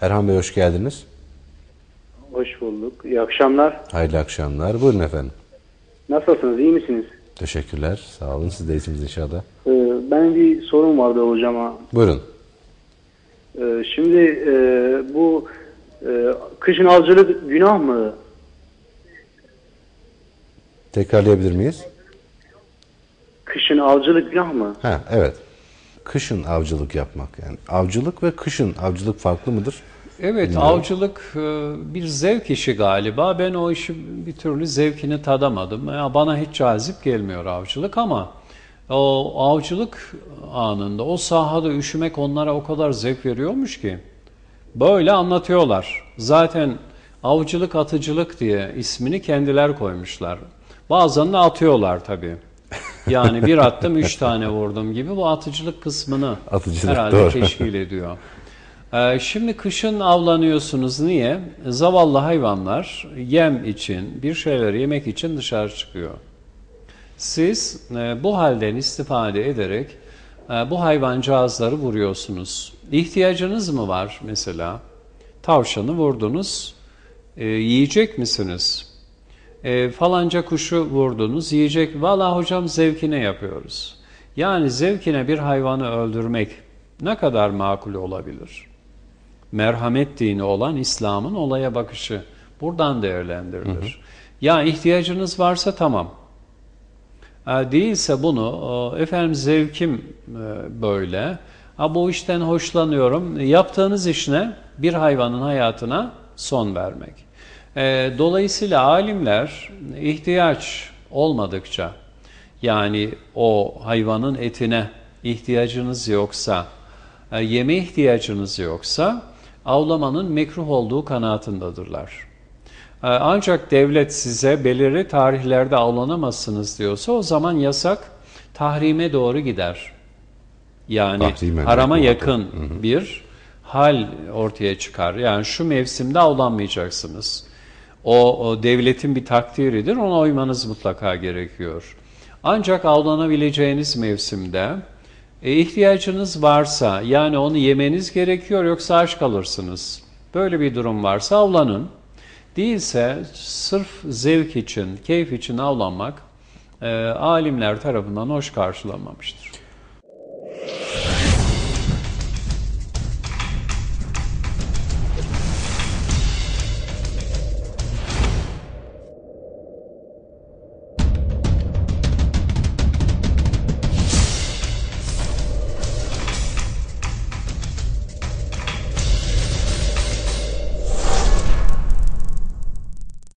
Erhan Bey hoş geldiniz. Hoş bulduk. İyi akşamlar. Hayırlı akşamlar. Buyurun efendim. Nasılsınız? İyi misiniz? Teşekkürler. Sağ olun. Siz de iyisiniz inşallah. Ee, benim bir sorum vardı hocama. Buyurun. Ee, şimdi e, bu e, kışın avcılık günah mı? Tekrarlayabilir miyiz? Kışın avcılık günah mı? Ha, evet. Kışın avcılık yapmak. Yani avcılık ve kışın avcılık farklı mıdır? Evet, Bilmiyorum. avcılık e, bir zevk işi galiba. Ben o işi bir türlü zevkini tadamadım. Ya bana hiç cazip gelmiyor avcılık ama o avcılık anında, o sahada üşümek onlara o kadar zevk veriyormuş ki. Böyle anlatıyorlar. Zaten avcılık atıcılık diye ismini kendiler koymuşlar. Bazen de atıyorlar tabii. Yani bir attım üç tane vurdum gibi bu atıcılık kısmını Atıcılık, herhalde doğru. teşkil ediyor. Ee, şimdi kışın avlanıyorsunuz. Niye? Zavallı hayvanlar yem için, bir şeyler yemek için dışarı çıkıyor. Siz e, bu halden istifade ederek e, bu hayvancağızları vuruyorsunuz. İhtiyacınız mı var mesela? Tavşanı vurdunuz, e, yiyecek misiniz? Falanca kuşu vurdunuz, yiyecek. Valla hocam zevkine yapıyoruz. Yani zevkine bir hayvanı öldürmek ne kadar makul olabilir? Merhamet dini olan İslam'ın olaya bakışı buradan değerlendirilir. Ya ihtiyacınız varsa tamam. E, Değilse bunu e, efendim zevkim e, böyle. Ha, bu işten hoşlanıyorum. Yaptığınız iş ne? Bir hayvanın hayatına son vermek. E, Dolayısıyla alimler ihtiyaç olmadıkça yani o hayvanın etine ihtiyacınız yoksa, e, yeme ihtiyacınız yoksa avlamanın mekruh olduğu kanaatindadırlar. E, Ancak devlet size belirli tarihlerde avlanamazsınız diyorsa o zaman yasak tahrime doğru gider. Yani Tahrime, harama yakın bir hal ortaya çıkar. Yani şu mevsimde avlanmayacaksınız. O, o devletin bir takdiridir. Ona uymanız mutlaka gerekiyor. Ancak avlanabileceğiniz mevsimde e, ihtiyacınız varsa yani onu yemeniz gerekiyor yoksa aç kalırsınız. Böyle bir durum varsa avlanın. Değilse sırf zevk için, keyif için avlanmak e, alimler tarafından hoş karşılanmamıştır.